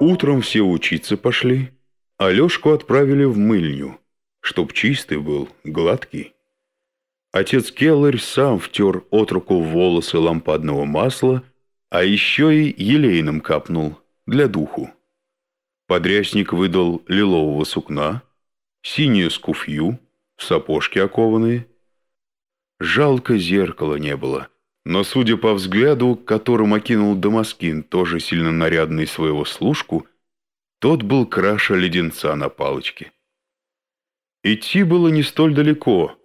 Утром все учиться пошли, а Лешку отправили в мыльню, чтоб чистый был, гладкий. Отец Келларь сам втер от руку волосы лампадного масла, а еще и елейным капнул для духу. Подрясник выдал лилового сукна, синюю скуфью, сапожки окованные. Жалко зеркала не было, но, судя по взгляду, которым окинул Дамаскин, тоже сильно нарядный своего служку, тот был краша леденца на палочке. Идти было не столь далеко,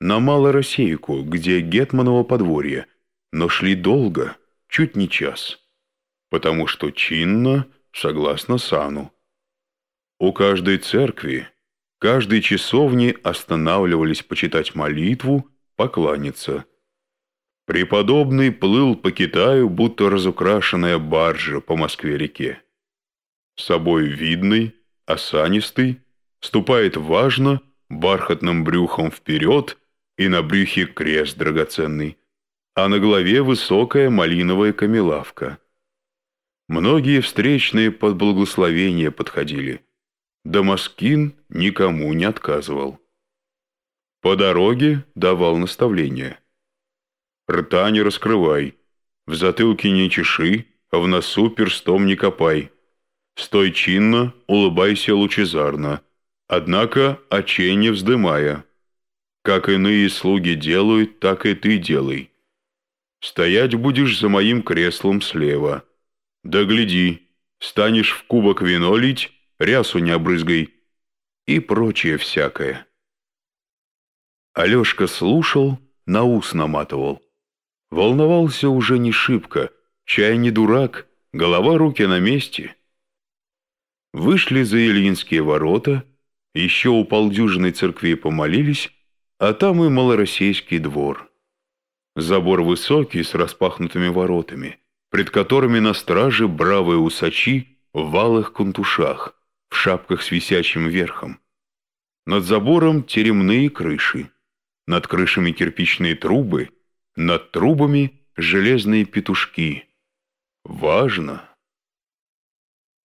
на Малороссейку, где Гетманово подворье, но шли долго, чуть не час, потому что чинно, согласно сану. У каждой церкви, каждой часовни останавливались почитать молитву, покланяться. Преподобный плыл по Китаю, будто разукрашенная баржа по Москве-реке. Собой видный, осанистый, ступает важно, бархатным брюхом вперед и на брюхе крест драгоценный, а на голове высокая малиновая камелавка. Многие встречные под благословение подходили. Дамаскин никому не отказывал. По дороге давал наставления. «Рта не раскрывай, в затылке не чеши, а в носу перстом не копай. Стой чинно, улыбайся лучезарно, однако очей не вздымая». Как иные слуги делают, так и ты делай. Стоять будешь за моим креслом слева. Да гляди, станешь в кубок вино лить, рясу не обрызгай. И прочее всякое. Алешка слушал, на ус наматывал. Волновался уже не шибко, чай не дурак, голова руки на месте. Вышли за Ильинские ворота, еще у полдюжины церквей помолились, а там и малороссийский двор. Забор высокий, с распахнутыми воротами, пред которыми на страже бравые усачи в валых кунтушах, в шапках с висячим верхом. Над забором теремные крыши, над крышами кирпичные трубы, над трубами железные петушки. Важно.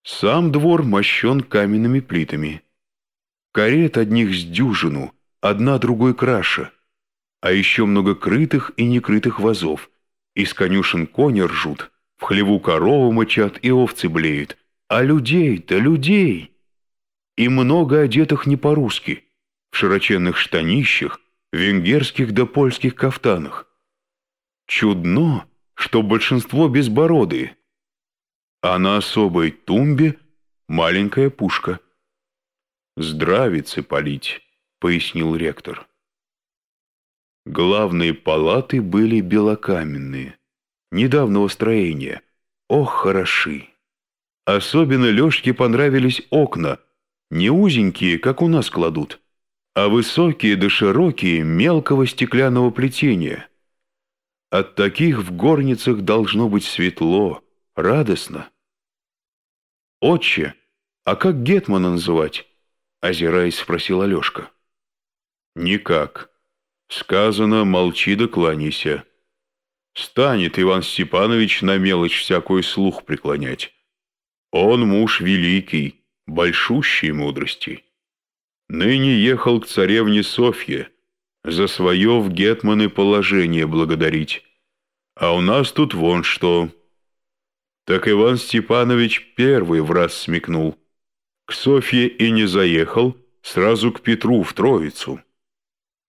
Сам двор мощен каменными плитами. Карет одних с дюжину — одна другой краше, а еще много крытых и некрытых вазов. Из конюшен кони ржут, в хлеву коровы мычат и овцы блеют. А людей-то людей! И много одетых не по-русски, в широченных штанищах, венгерских да польских кафтанах. Чудно, что большинство безбородые, а на особой тумбе маленькая пушка. Здравицы полить. — пояснил ректор. Главные палаты были белокаменные, недавнего строения. Ох, хороши! Особенно Лешке понравились окна, не узенькие, как у нас кладут, а высокие да широкие, мелкого стеклянного плетения. От таких в горницах должно быть светло, радостно. «Отче, а как Гетмана называть?» — озираясь, спросил Алешка. «Никак. Сказано, молчи да кланяйся. Станет Иван Степанович на мелочь всякую слух преклонять. Он муж великий, большущей мудрости. Ныне ехал к царевне Софье, за свое в гетманы положение благодарить. А у нас тут вон что». Так Иван Степанович первый в раз смекнул. К Софье и не заехал, сразу к Петру в Троицу.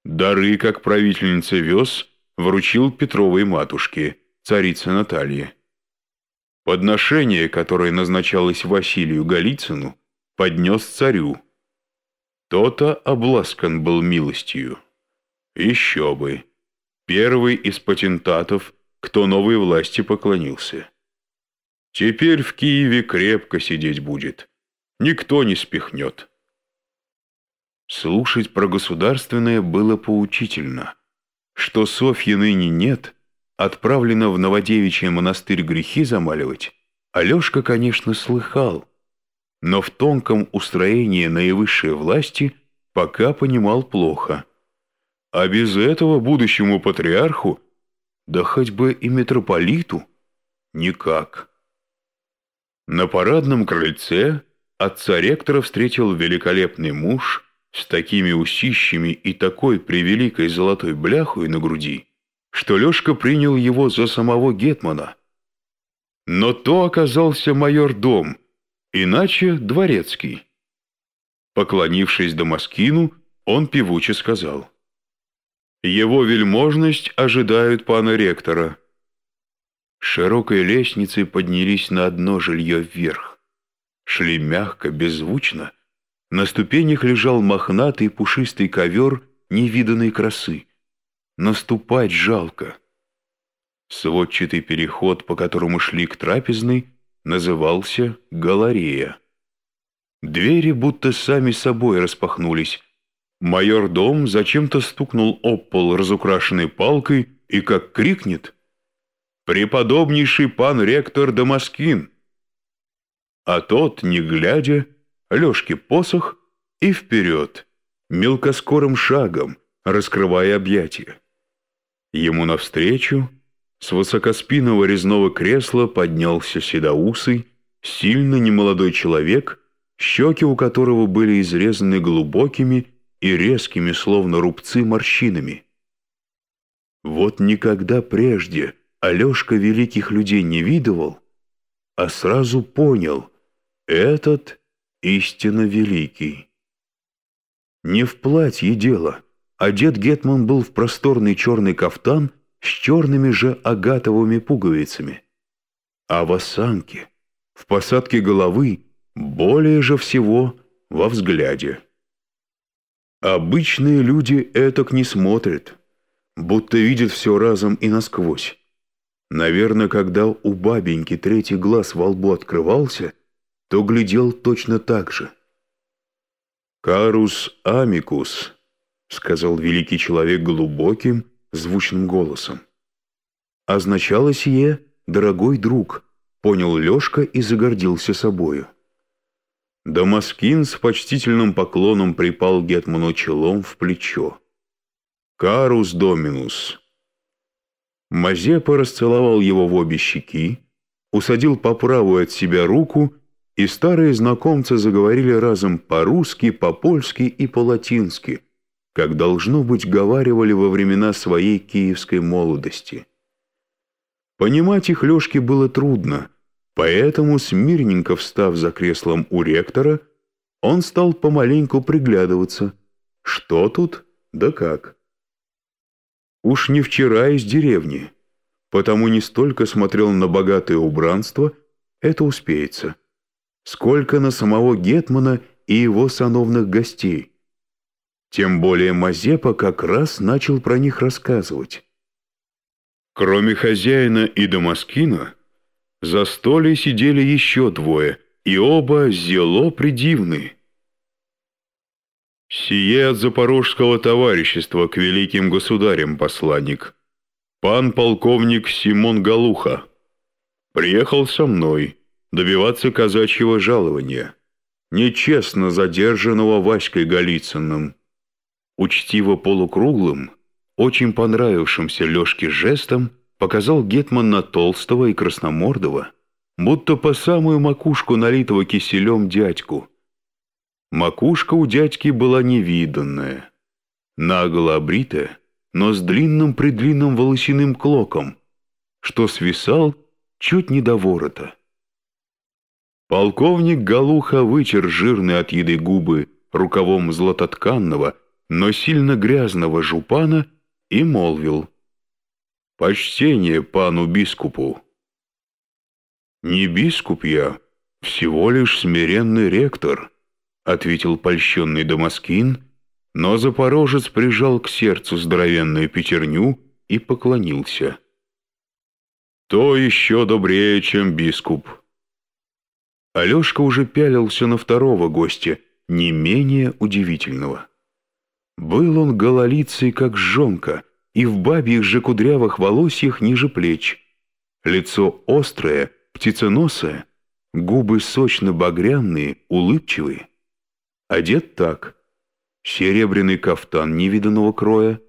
Дары, как правительница вез, вручил Петровой матушке, царице Наталье. Подношение, которое назначалось Василию Голицыну, поднес царю. То-то обласкан был милостью. Еще бы. Первый из патентатов, кто новой власти поклонился. Теперь в Киеве крепко сидеть будет. Никто не спихнет. Слушать про государственное было поучительно. Что Софьи ныне нет, отправлена в Новодевичий монастырь грехи замаливать, Алешка, конечно, слыхал, но в тонком устроении наивысшей власти пока понимал плохо. А без этого будущему патриарху, да хоть бы и митрополиту, никак. На парадном крыльце отца ректора встретил великолепный муж с такими усищами и такой превеликой золотой бляхой на груди, что Лешка принял его за самого Гетмана. Но то оказался майор Дом, иначе дворецкий. Поклонившись Дамаскину, он певуче сказал. «Его вельможность ожидают пана ректора». Широкой лестницей поднялись на одно жилье вверх. Шли мягко, беззвучно. На ступенях лежал мохнатый пушистый ковер невиданной красы. Наступать жалко. Сводчатый переход, по которому шли к трапезной, назывался галерея. Двери будто сами собой распахнулись. Майордом зачем-то стукнул об пол разукрашенной палкой и как крикнет «Преподобнейший пан ректор Дамаскин!» А тот, не глядя, Лешке посох и вперед, мелко-скорым шагом, раскрывая объятия. Ему навстречу с высокоспинного резного кресла поднялся седоусый, сильно немолодой человек, щеки у которого были изрезаны глубокими и резкими, словно рубцы, морщинами. Вот никогда прежде Алешка великих людей не видывал, а сразу понял — этот истинно великий. Не в платье дело. Одет Гетман был в просторный черный кафтан с черными же агатовыми пуговицами. А в осанке, в посадке головы, более же всего во взгляде. Обычные люди этак не смотрят, будто видят все разом и насквозь. Наверное, когда у бабеньки третий глаз во лбу открывался, то глядел точно так же. «Карус амикус», — сказал великий человек глубоким, звучным голосом. Означало сие «дорогой друг», понял Лешка и загордился собою. Дамаскин с почтительным поклоном припал Гетману челом в плечо. «Карус доминус». Мазепа расцеловал его в обе щеки, усадил по правую от себя руку, и старые знакомцы заговорили разом по-русски, по-польски и по-латински, как, должно быть, говаривали во времена своей киевской молодости. Понимать их Лешке было трудно — Поэтому, смирненько встав за креслом у ректора, он стал помаленьку приглядываться. Что тут, да как. Уж не вчера из деревни, потому не столько смотрел на богатое убранство, это успеется, сколько на самого Гетмана и его сановных гостей. Тем более Мазепа как раз начал про них рассказывать. Кроме хозяина и Дамаскина, за столе сидели еще двое, и оба зело придивны. «Сие от запорожского товарищества к великим государям посланник, пан полковник Симон Галуха. Приехал со мной добиваться казачьего жалования, нечестно задержанного Васькой Голицыным». Учтиво полукруглым, очень понравившимся Лешке жестом, показал Гетман на толстого и красномордого, будто по самую макушку налитого киселем дядьку. Макушка у дядьки была невиданная, наголо обритая, но с длинным-предлинным волосяным клоком, что свисал чуть не до ворота. Полковник Галуха вытер жирные от еды губы рукавом златотканного, но сильно грязного жупана и молвил — Почтение пану бискупу. Не бискуп я, всего лишь смиренный ректор, ответил польщенный Дамаскин, но запорожец прижал к сердцу здоровенную пятерню и поклонился. То еще добрее, чем бискуп. Алешка уже пялился на второго гостя, не менее удивительного. Был он гололицый, как жонка, и в бабьих же кудрявых волосьях ниже плеч. Лицо острое, птиценосое, губы сочно-багряные, улыбчивые. Одет так. Серебряный кафтан невиданного кроя,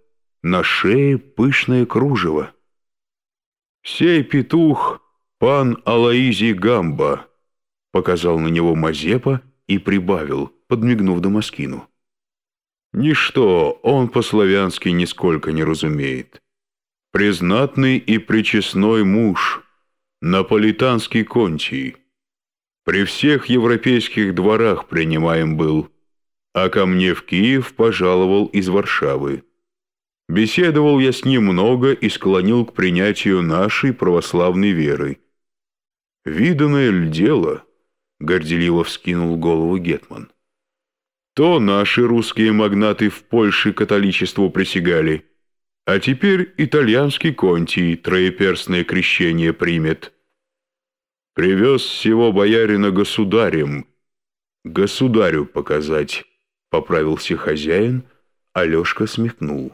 на шее пышное кружево. «Сей петух — пан Алаизий Гамба», показал на него Мазепа и прибавил, подмигнув Дамаскину. Ничто он по-славянски нисколько не разумеет. Признатный и причестной муж, наполитанский контий. При всех европейских дворах принимаем был, а ко мне в Киев пожаловал из Варшавы. Беседовал я с ним много и склонил к принятию нашей православной веры. «Виданное ли дело?» — горделиво вскинул голову Гетман. «То наши русские магнаты в Польше католичеству присягали, а теперь итальянский контий троеперстное крещение примет. Привез всего боярина государем, государю показать», — поправился хозяин, Алешка смехнул.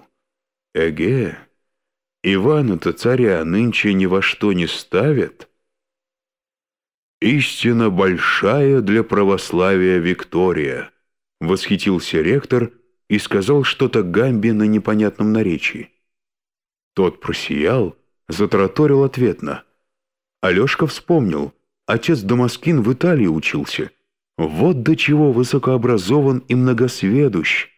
«Эге, Ивана-то царя нынче ни во что не ставят». «Истина большая для православия Виктория», — восхитился ректор и сказал что-то Гамби на непонятном наречии. Тот просиял, затраторил ответно. Алешка вспомнил, отец Дамаскин в Италии учился. Вот до чего высокообразован и многосведущ.